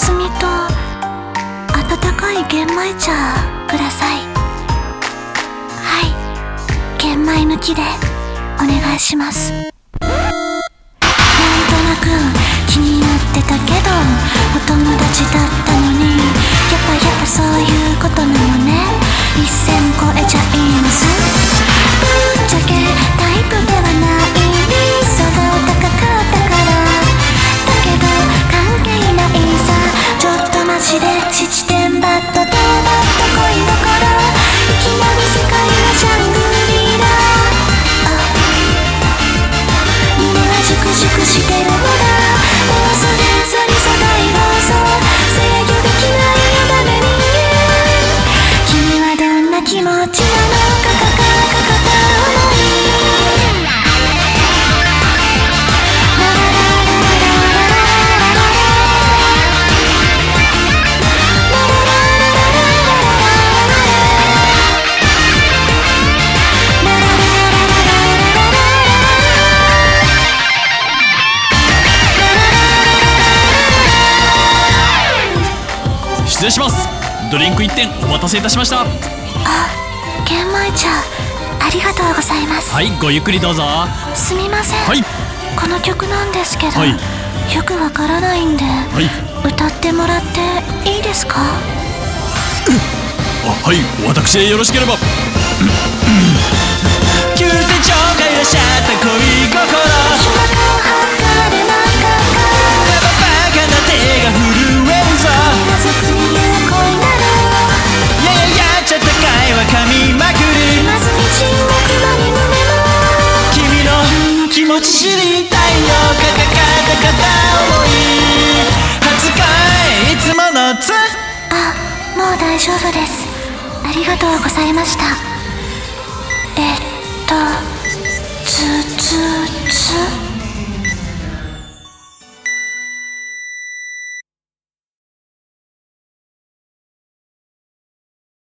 すみと温かい玄米茶ください。はい。玄米抜きでお願いします。なんとなく気になってたけどお友達だ足で父天バット礼します。ドリンク1点お待たせいたしました。あ玄米茶ありがとうございます。はいごゆっくりどうぞ。すみません、はい。この曲なんですけど、はい。よくわからないんで、はい。歌ってもらっていいですか？あはい。私でよろしければあもう大丈夫です。ありがとうございました。えっとつつつ。